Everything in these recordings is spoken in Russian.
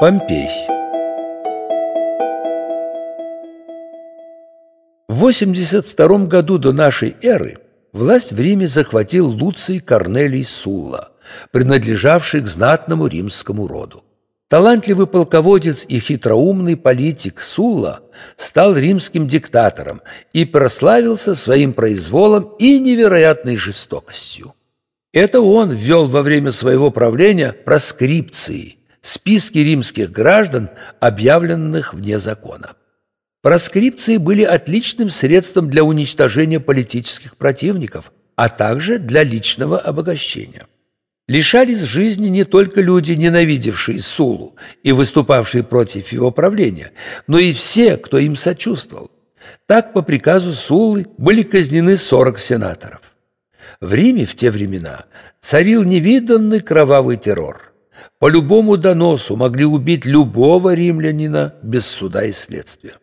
Помпей В 82 году до нашей эры власть в Риме захватил Луций Корнелий Сулла, принадлежавший к знатному римскому роду. Талантливый полководец и хитроумный политик Сулла стал римским диктатором и прославился своим произволом и невероятной жестокостью. Это он ввел во время своего правления проскрипции, списки римских граждан, объявленных вне закона. Проскрипции были отличным средством для уничтожения политических противников, а также для личного обогащения. Лишались жизни не только люди, ненавидевшие Сулу и выступавшие против его правления, но и все, кто им сочувствовал. Так, по приказу Сулы были казнены 40 сенаторов. В Риме в те времена царил невиданный кровавый террор. По любому доносу могли убить любого римлянина без суда и следствия.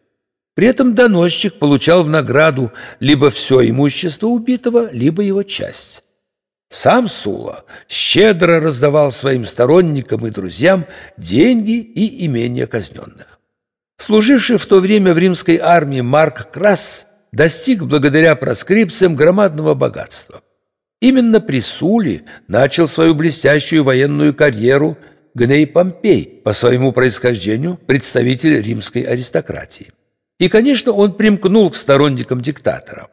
При этом доносчик получал в награду либо все имущество убитого, либо его часть. Сам Сула щедро раздавал своим сторонникам и друзьям деньги и имения казненных. Служивший в то время в римской армии Марк Крас достиг благодаря проскрипциям громадного богатства. Именно при Суле начал свою блестящую военную карьеру Гней Помпей, по своему происхождению представитель римской аристократии. И, конечно, он примкнул к сторонникам диктатора.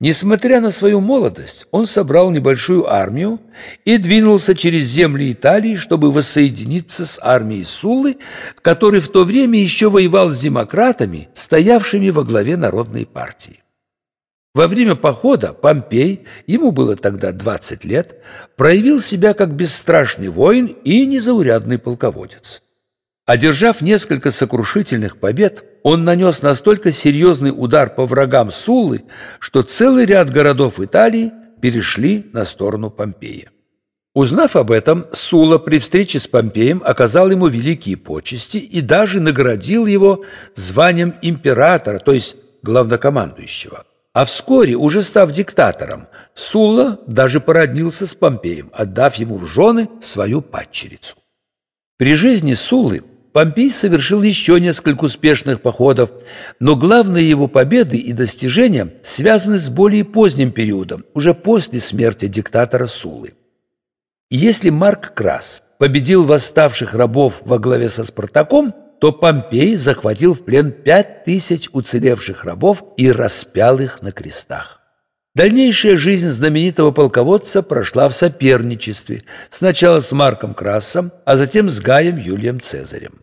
Несмотря на свою молодость, он собрал небольшую армию и двинулся через земли Италии, чтобы воссоединиться с армией Суллы, который в то время еще воевал с демократами, стоявшими во главе Народной партии. Во время похода Помпей, ему было тогда 20 лет, проявил себя как бесстрашный воин и незаурядный полководец. Одержав несколько сокрушительных побед, он нанес настолько серьезный удар по врагам Суллы, что целый ряд городов Италии перешли на сторону Помпея. Узнав об этом, Сула при встрече с Помпеем оказал ему великие почести и даже наградил его званием императора, то есть главнокомандующего. А вскоре, уже став диктатором, Сула даже породнился с Помпеем, отдав ему в жены свою падчерицу. При жизни Сулы Помпей совершил еще несколько успешных походов, но главные его победы и достижения связаны с более поздним периодом, уже после смерти диктатора Сулы. если Марк Крас победил восставших рабов во главе со Спартаком, то Помпей захватил в плен пять тысяч уцелевших рабов и распял их на крестах. Дальнейшая жизнь знаменитого полководца прошла в соперничестве, сначала с Марком Красом, а затем с Гаем Юлием Цезарем.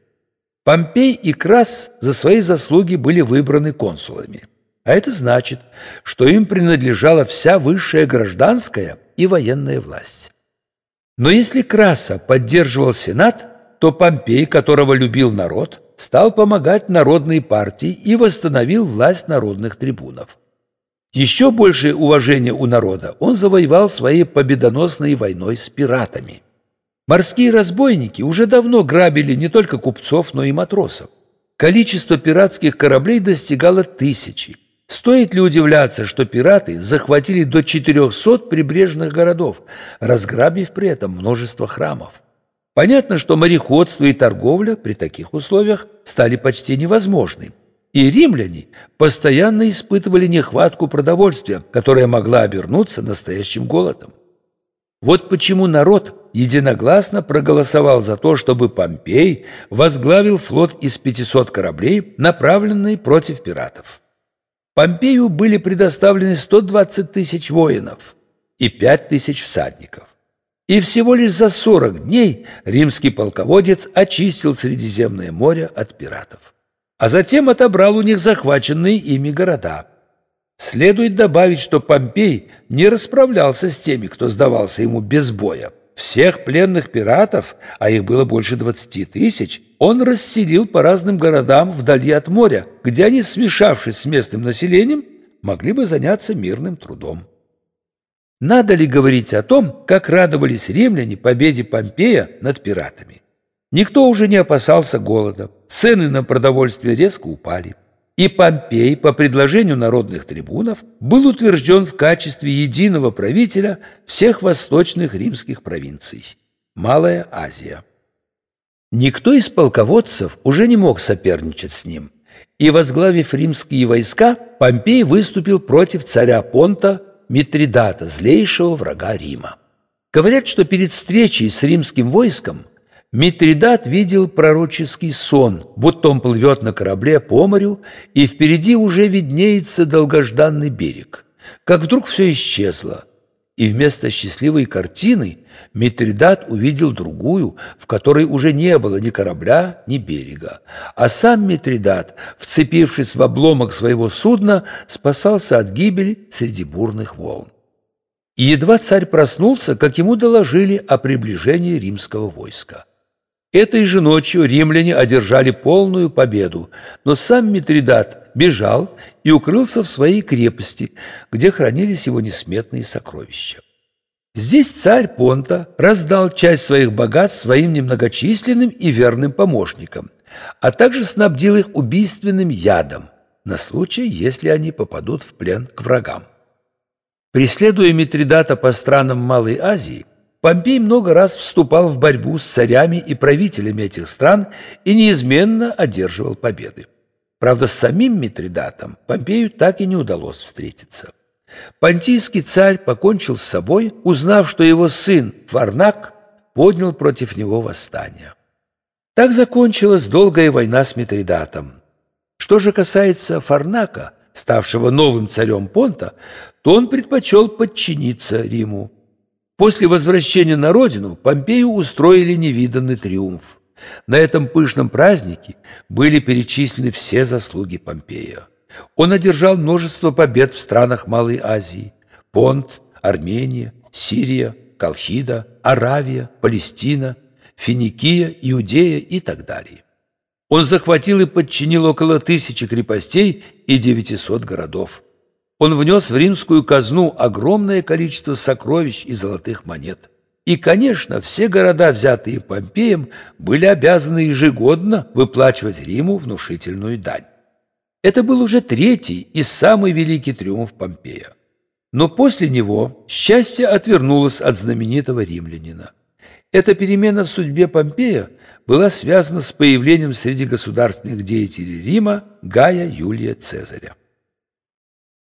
Помпей и Крас за свои заслуги были выбраны консулами. А это значит, что им принадлежала вся высшая гражданская и военная власть. Но если Краса поддерживал Сенат, то Помпей, которого любил народ, стал помогать народной партии и восстановил власть народных трибунов. Еще большее уважение у народа он завоевал своей победоносной войной с пиратами. Морские разбойники уже давно грабили не только купцов, но и матросов. Количество пиратских кораблей достигало тысячи. Стоит ли удивляться, что пираты захватили до 400 прибрежных городов, разграбив при этом множество храмов? Понятно, что мореходство и торговля при таких условиях стали почти невозможны. И римляне постоянно испытывали нехватку продовольствия, которая могла обернуться настоящим голодом. Вот почему народ единогласно проголосовал за то, чтобы Помпей возглавил флот из 500 кораблей, направленный против пиратов. Помпею были предоставлены 120 тысяч воинов и 5 тысяч всадников. И всего лишь за 40 дней римский полководец очистил Средиземное море от пиратов а затем отобрал у них захваченные ими города. Следует добавить, что Помпей не расправлялся с теми, кто сдавался ему без боя. Всех пленных пиратов, а их было больше двадцати тысяч, он расселил по разным городам вдали от моря, где они, смешавшись с местным населением, могли бы заняться мирным трудом. Надо ли говорить о том, как радовались римляне победе Помпея над пиратами? Никто уже не опасался голода, цены на продовольствие резко упали. И Помпей, по предложению народных трибунов, был утвержден в качестве единого правителя всех восточных римских провинций – Малая Азия. Никто из полководцев уже не мог соперничать с ним, и, возглавив римские войска, Помпей выступил против царя Понта Митридата, злейшего врага Рима. Говорят, что перед встречей с римским войском Митридат видел пророческий сон, будто он плывет на корабле по морю, и впереди уже виднеется долгожданный берег. Как вдруг все исчезло, и вместо счастливой картины Митридат увидел другую, в которой уже не было ни корабля, ни берега. А сам Митридат, вцепившись в обломок своего судна, спасался от гибели среди бурных волн. И едва царь проснулся, как ему доложили о приближении римского войска. Этой же ночью римляне одержали полную победу, но сам Митридат бежал и укрылся в своей крепости, где хранились его несметные сокровища. Здесь царь Понта раздал часть своих богатств своим немногочисленным и верным помощникам, а также снабдил их убийственным ядом на случай, если они попадут в плен к врагам. Преследуя Митридата по странам Малой Азии, Помпей много раз вступал в борьбу с царями и правителями этих стран и неизменно одерживал победы. Правда, с самим Митридатом Помпею так и не удалось встретиться. Понтийский царь покончил с собой, узнав, что его сын Фарнак поднял против него восстание. Так закончилась долгая война с Митридатом. Что же касается Фарнака, ставшего новым царем Понта, то он предпочел подчиниться Риму. После возвращения на родину Помпею устроили невиданный триумф. На этом пышном празднике были перечислены все заслуги Помпея. Он одержал множество побед в странах Малой Азии – Понт, Армения, Сирия, Колхида, Аравия, Палестина, Финикия, Иудея и так далее. Он захватил и подчинил около тысячи крепостей и 900 городов. Он внес в римскую казну огромное количество сокровищ и золотых монет. И, конечно, все города, взятые Помпеем, были обязаны ежегодно выплачивать Риму внушительную дань. Это был уже третий и самый великий триумф Помпея. Но после него счастье отвернулось от знаменитого римлянина. Эта перемена в судьбе Помпея была связана с появлением среди государственных деятелей Рима Гая Юлия Цезаря.